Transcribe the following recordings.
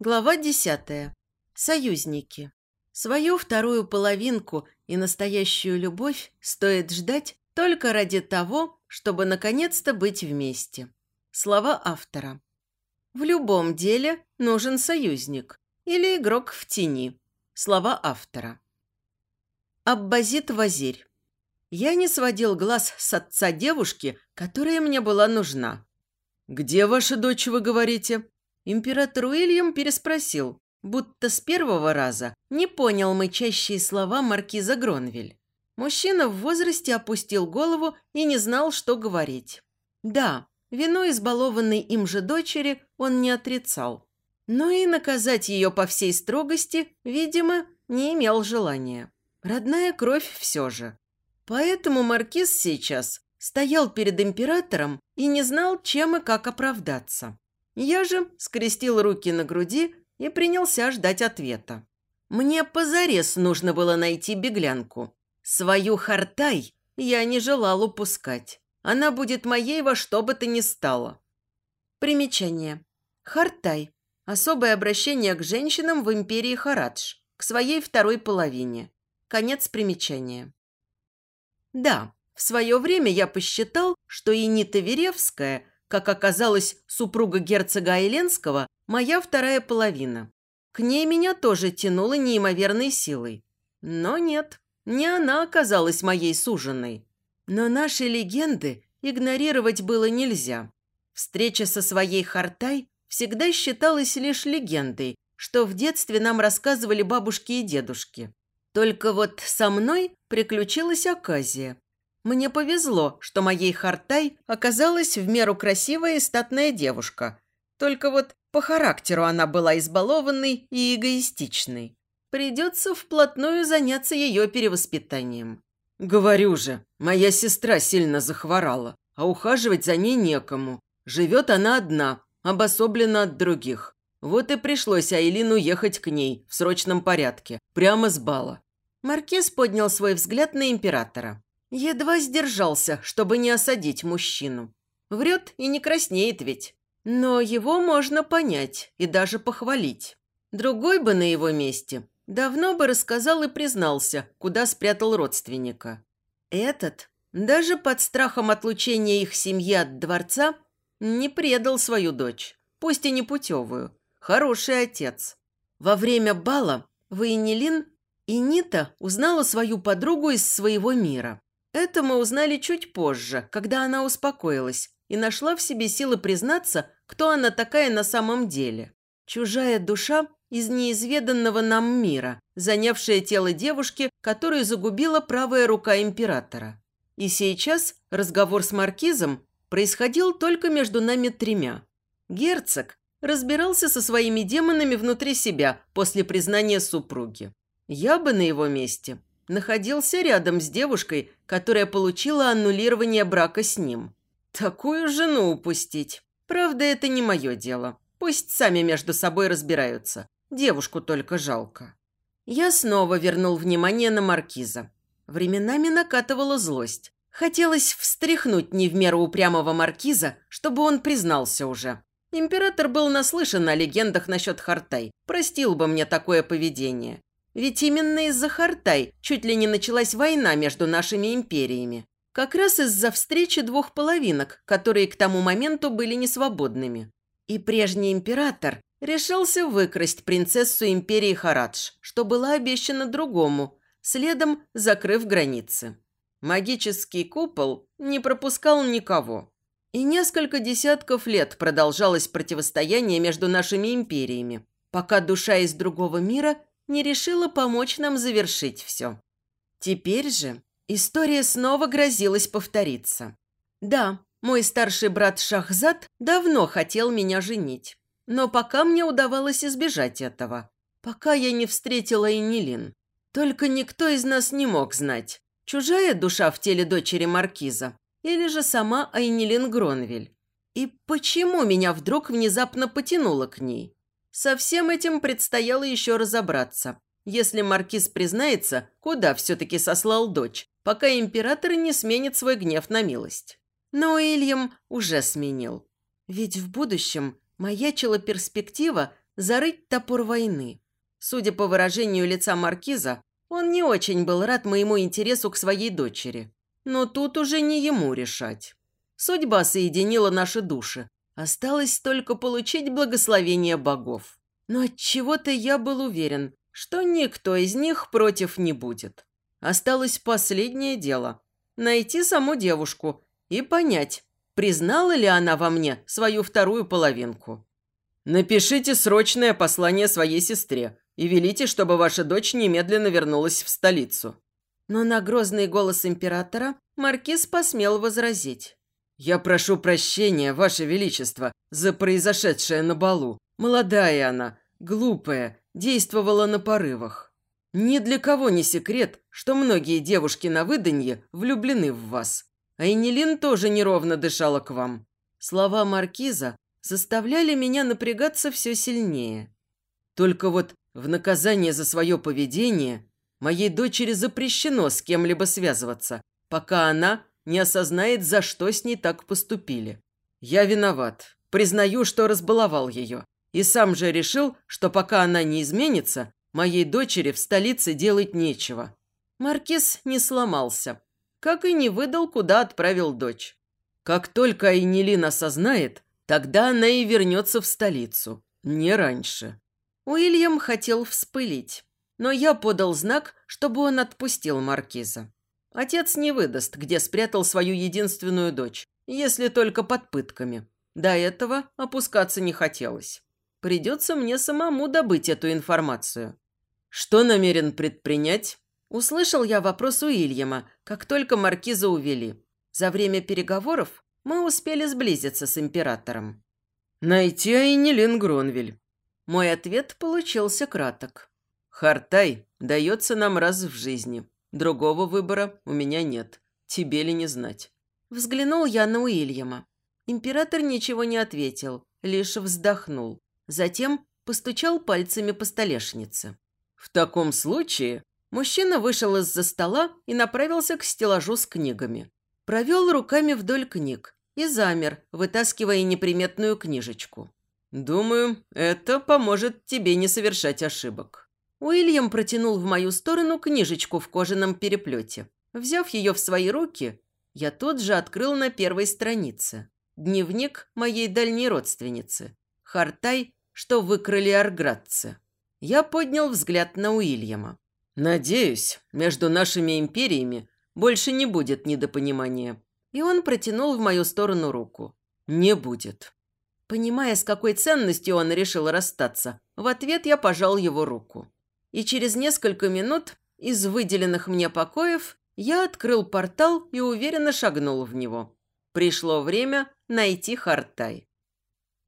Глава десятая. Союзники. Свою вторую половинку и настоящую любовь стоит ждать только ради того, чтобы наконец-то быть вместе. Слова автора. В любом деле нужен союзник или игрок в тени. Слова автора. Аббазит Вазирь. Я не сводил глаз с отца девушки, которая мне была нужна. «Где ваша дочь, вы говорите?» Император Уильям переспросил, будто с первого раза не понял мычащие слова маркиза Гронвиль. Мужчина в возрасте опустил голову и не знал, что говорить. Да, вину избалованной им же дочери он не отрицал. Но и наказать ее по всей строгости, видимо, не имел желания. Родная кровь все же. Поэтому маркиз сейчас стоял перед императором и не знал, чем и как оправдаться. Я же скрестил руки на груди и принялся ждать ответа. Мне позарез нужно было найти беглянку. Свою хартай я не желал упускать. Она будет моей во что бы то ни стало. Примечание. Хартай. Особое обращение к женщинам в империи Харадж, к своей второй половине. Конец примечания. Да, в свое время я посчитал, что и Нита Веревская – как оказалось, супруга герцога Айленского – моя вторая половина. К ней меня тоже тянуло неимоверной силой. Но нет, не она оказалась моей суженой. Но наши легенды игнорировать было нельзя. Встреча со своей Хартай всегда считалась лишь легендой, что в детстве нам рассказывали бабушки и дедушки. Только вот со мной приключилась оказия, мне повезло, что моей Хартай оказалась в меру красивая и статная девушка. Только вот по характеру она была избалованной и эгоистичной. Придется вплотную заняться ее перевоспитанием. «Говорю же, моя сестра сильно захворала, а ухаживать за ней некому. Живет она одна, обособлена от других. Вот и пришлось Айлину ехать к ней в срочном порядке, прямо с бала». Маркиз поднял свой взгляд на императора. Едва сдержался, чтобы не осадить мужчину. Врет и не краснеет ведь. Но его можно понять и даже похвалить. Другой бы на его месте давно бы рассказал и признался, куда спрятал родственника. Этот, даже под страхом отлучения их семьи от дворца, не предал свою дочь, пусть и не путевую. Хороший отец. Во время бала Вейнилин и Нита узнала свою подругу из своего мира. Это мы узнали чуть позже, когда она успокоилась и нашла в себе силы признаться, кто она такая на самом деле. Чужая душа из неизведанного нам мира, занявшая тело девушки, которую загубила правая рука императора. И сейчас разговор с маркизом происходил только между нами тремя. Герцог разбирался со своими демонами внутри себя после признания супруги. Я бы на его месте находился рядом с девушкой, которая получила аннулирование брака с ним. Такую жену упустить. Правда, это не мое дело. Пусть сами между собой разбираются. Девушку только жалко. Я снова вернул внимание на маркиза. Временами накатывала злость. Хотелось встряхнуть не в меру упрямого маркиза, чтобы он признался уже. Император был наслышан о легендах насчет Хартай. Простил бы мне такое поведение. Ведь именно из-за Хартай чуть ли не началась война между нашими империями. Как раз из-за встречи двух половинок, которые к тому моменту были несвободными. И прежний император решился выкрасть принцессу империи Харадж, что была обещана другому, следом закрыв границы. Магический купол не пропускал никого. И несколько десятков лет продолжалось противостояние между нашими империями, пока душа из другого мира не решила помочь нам завершить все. Теперь же история снова грозилась повториться. Да, мой старший брат Шахзад давно хотел меня женить, но пока мне удавалось избежать этого, пока я не встретила Энилин. Только никто из нас не мог знать, чужая душа в теле дочери Маркиза или же сама Айнилин Гронвель. И почему меня вдруг внезапно потянуло к ней? Со всем этим предстояло еще разобраться. Если маркиз признается, куда все-таки сослал дочь, пока император не сменит свой гнев на милость. Но Уильям уже сменил. Ведь в будущем маячила перспектива зарыть топор войны. Судя по выражению лица маркиза, он не очень был рад моему интересу к своей дочери. Но тут уже не ему решать. Судьба соединила наши души. Осталось только получить благословение богов. Но от чего то я был уверен, что никто из них против не будет. Осталось последнее дело – найти саму девушку и понять, признала ли она во мне свою вторую половинку. «Напишите срочное послание своей сестре и велите, чтобы ваша дочь немедленно вернулась в столицу». Но на грозный голос императора маркиз посмел возразить. «Я прошу прощения, Ваше Величество, за произошедшее на балу. Молодая она, глупая, действовала на порывах. Ни для кого не секрет, что многие девушки на выданье влюблены в вас. А Энилин тоже неровно дышала к вам. Слова маркиза заставляли меня напрягаться все сильнее. Только вот в наказание за свое поведение моей дочери запрещено с кем-либо связываться, пока она не осознает, за что с ней так поступили. Я виноват. Признаю, что разбаловал ее. И сам же решил, что пока она не изменится, моей дочери в столице делать нечего. Маркиз не сломался, как и не выдал, куда отправил дочь. Как только Айнилин осознает, тогда она и вернется в столицу. Не раньше. Уильям хотел вспылить, но я подал знак, чтобы он отпустил маркиза. Отец не выдаст, где спрятал свою единственную дочь, если только под пытками. До этого опускаться не хотелось. Придется мне самому добыть эту информацию. Что намерен предпринять? Услышал я вопрос Уильяма, как только маркиза увели. За время переговоров мы успели сблизиться с императором. «Найти Айнилин Гронвель». Мой ответ получился краток. «Хартай дается нам раз в жизни. Другого выбора у меня нет. Тебе ли не знать?» Взглянул я на Уильяма. Император ничего не ответил, лишь вздохнул. Затем постучал пальцами по столешнице. «В таком случае...» Мужчина вышел из-за стола и направился к стеллажу с книгами. Провел руками вдоль книг и замер, вытаскивая неприметную книжечку. «Думаю, это поможет тебе не совершать ошибок». Уильям протянул в мою сторону книжечку в кожаном переплете. Взяв ее в свои руки, я тут же открыл на первой странице. Дневник моей дальней родственницы. Хартай, что выкрали арградцы. Я поднял взгляд на Уильяма. «Надеюсь, между нашими империями больше не будет недопонимания». И он протянул в мою сторону руку. «Не будет». Понимая, с какой ценностью он решил расстаться, в ответ я пожал его руку и через несколько минут из выделенных мне покоев я открыл портал и уверенно шагнул в него. Пришло время найти Хартай.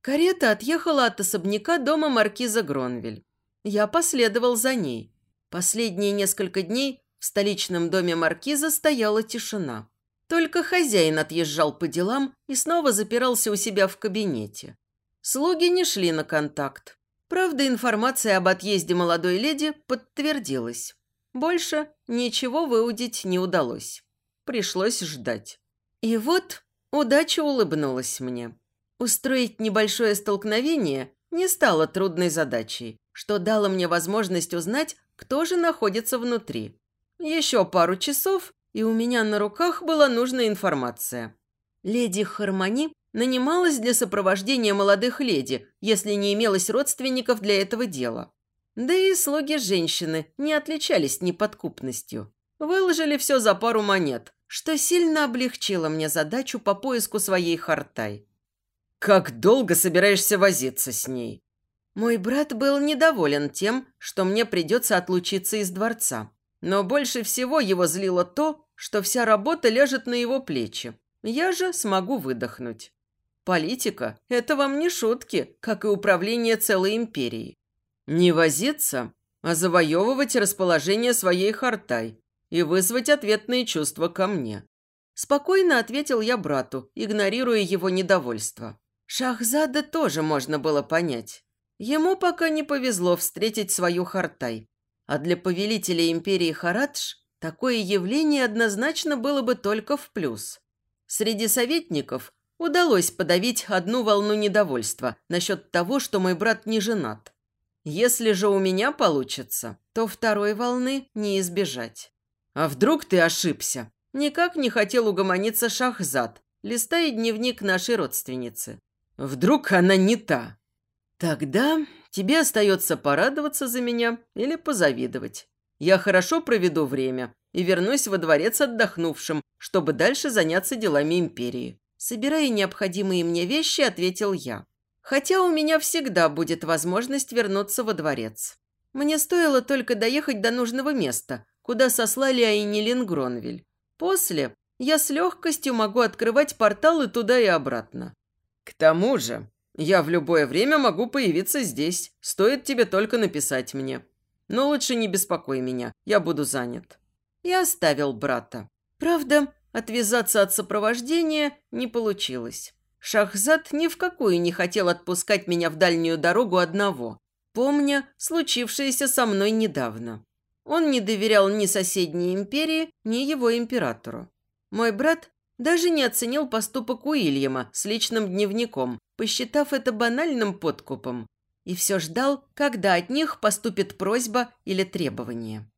Карета отъехала от особняка дома маркиза Гронвель. Я последовал за ней. Последние несколько дней в столичном доме маркиза стояла тишина. Только хозяин отъезжал по делам и снова запирался у себя в кабинете. Слуги не шли на контакт. Правда, информация об отъезде молодой леди подтвердилась. Больше ничего выудить не удалось. Пришлось ждать. И вот удача улыбнулась мне. Устроить небольшое столкновение не стало трудной задачей, что дало мне возможность узнать, кто же находится внутри. Еще пару часов, и у меня на руках была нужная информация. Леди Хармони нанималась для сопровождения молодых леди, если не имелось родственников для этого дела. Да и слуги женщины не отличались неподкупностью. Выложили все за пару монет, что сильно облегчило мне задачу по поиску своей хартай. «Как долго собираешься возиться с ней?» Мой брат был недоволен тем, что мне придется отлучиться из дворца. Но больше всего его злило то, что вся работа ляжет на его плечи. Я же смогу выдохнуть. Политика – это вам не шутки, как и управление целой империей. Не возиться, а завоевывать расположение своей хартай и вызвать ответные чувства ко мне. Спокойно ответил я брату, игнорируя его недовольство. Шахзада тоже можно было понять. Ему пока не повезло встретить свою хартай. А для повелителя империи Харадж такое явление однозначно было бы только в плюс. Среди советников удалось подавить одну волну недовольства насчет того, что мой брат не женат. Если же у меня получится, то второй волны не избежать. А вдруг ты ошибся? Никак не хотел угомониться Шахзад, листая дневник нашей родственницы. Вдруг она не та? Тогда тебе остается порадоваться за меня или позавидовать. Я хорошо проведу время и вернусь во дворец отдохнувшим, чтобы дальше заняться делами империи. Собирая необходимые мне вещи, ответил я. Хотя у меня всегда будет возможность вернуться во дворец. Мне стоило только доехать до нужного места, куда сослали Айнилин Гронвиль. После я с легкостью могу открывать порталы туда и обратно. К тому же, я в любое время могу появиться здесь. Стоит тебе только написать мне. Но лучше не беспокой меня, я буду занят. Я оставил брата. Правда, отвязаться от сопровождения не получилось. Шахзад ни в какую не хотел отпускать меня в дальнюю дорогу одного, помня случившееся со мной недавно. Он не доверял ни соседней империи, ни его императору. Мой брат даже не оценил поступок Уильяма с личным дневником, посчитав это банальным подкупом, и все ждал, когда от них поступит просьба или требование.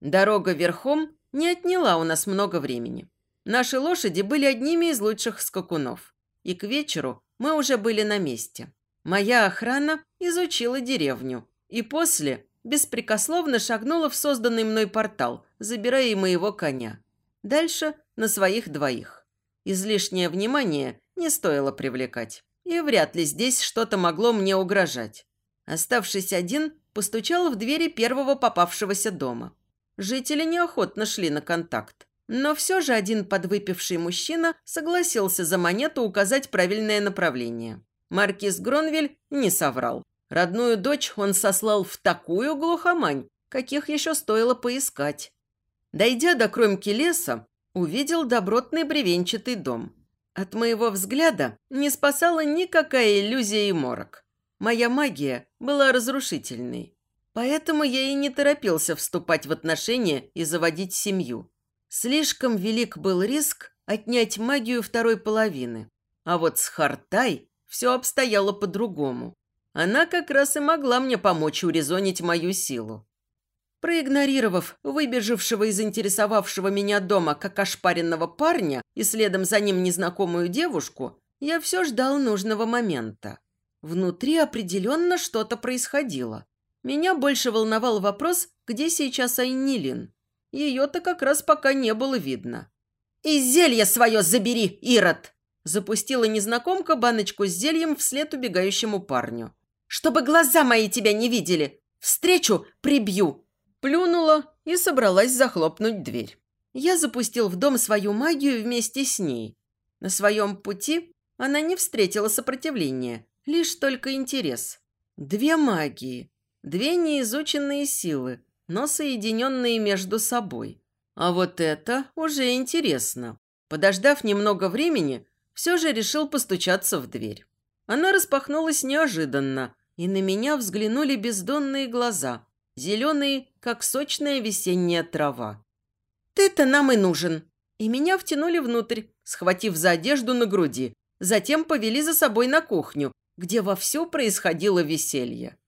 Дорога верхом не отняла у нас много времени. Наши лошади были одними из лучших скакунов и к вечеру мы уже были на месте. Моя охрана изучила деревню и после беспрекословно шагнула в созданный мной портал, забирая и моего коня. Дальше на своих двоих. Излишнее внимание не стоило привлекать, и вряд ли здесь что-то могло мне угрожать. Оставшись один, постучал в двери первого попавшегося дома. Жители неохотно шли на контакт. Но все же один подвыпивший мужчина согласился за монету указать правильное направление. Маркиз Гронвель не соврал. Родную дочь он сослал в такую глухомань, каких еще стоило поискать. Дойдя до кромки леса, увидел добротный бревенчатый дом. От моего взгляда не спасала никакая иллюзия и морок. Моя магия была разрушительной. Поэтому я и не торопился вступать в отношения и заводить семью. Слишком велик был риск отнять магию второй половины. А вот с Хартай все обстояло по-другому. Она как раз и могла мне помочь урезонить мою силу. Проигнорировав выбежавшего и заинтересовавшего меня дома как ошпаренного парня и следом за ним незнакомую девушку, я все ждал нужного момента. Внутри определенно что-то происходило. Меня больше волновал вопрос, где сейчас Айнилин. Ее-то как раз пока не было видно. «И зелье свое забери, Ирод!» Запустила незнакомка баночку с зельем вслед убегающему парню. «Чтобы глаза мои тебя не видели! Встречу прибью!» Плюнула и собралась захлопнуть дверь. Я запустил в дом свою магию вместе с ней. На своем пути она не встретила сопротивления, лишь только интерес. Две магии, две неизученные силы, но соединенные между собой. А вот это уже интересно. Подождав немного времени, все же решил постучаться в дверь. Она распахнулась неожиданно, и на меня взглянули бездонные глаза, зеленые, как сочная весенняя трава. «Ты-то нам и нужен!» И меня втянули внутрь, схватив за одежду на груди. Затем повели за собой на кухню, где вовсю происходило веселье.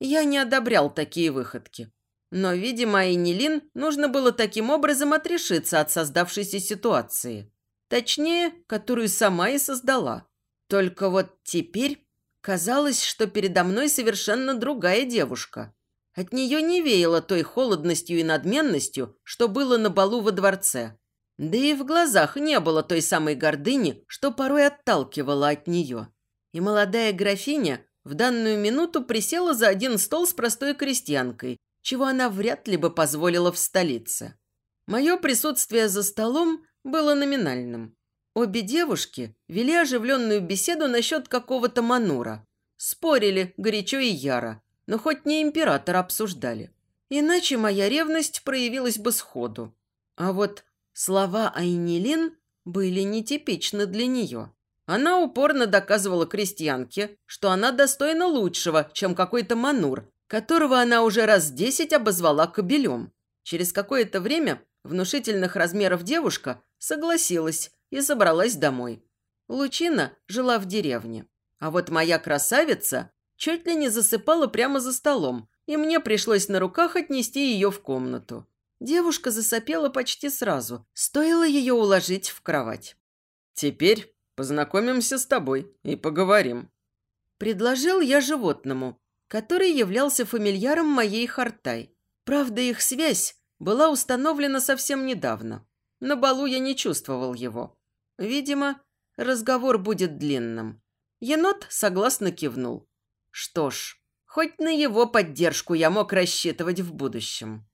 Я не одобрял такие выходки. Но, видимо, Айнилин нужно было таким образом отрешиться от создавшейся ситуации. Точнее, которую сама и создала. Только вот теперь казалось, что передо мной совершенно другая девушка. От нее не веяло той холодностью и надменностью, что было на балу во дворце. Да и в глазах не было той самой гордыни, что порой отталкивала от нее. И молодая графиня в данную минуту присела за один стол с простой крестьянкой, чего она вряд ли бы позволила в столице. Мое присутствие за столом было номинальным. Обе девушки вели оживленную беседу насчет какого-то манура. Спорили горячо и яро, но хоть не император обсуждали. Иначе моя ревность проявилась бы сходу. А вот слова Айнилин были нетипичны для нее. Она упорно доказывала крестьянке, что она достойна лучшего, чем какой-то манур, которого она уже раз десять обозвала кобелем. Через какое-то время внушительных размеров девушка согласилась и собралась домой. Лучина жила в деревне. А вот моя красавица чуть ли не засыпала прямо за столом, и мне пришлось на руках отнести ее в комнату. Девушка засопела почти сразу, стоило ее уложить в кровать. «Теперь познакомимся с тобой и поговорим». Предложил я животному, который являлся фамильяром моей Хартай. Правда, их связь была установлена совсем недавно. На балу я не чувствовал его. Видимо, разговор будет длинным. Енот согласно кивнул. Что ж, хоть на его поддержку я мог рассчитывать в будущем.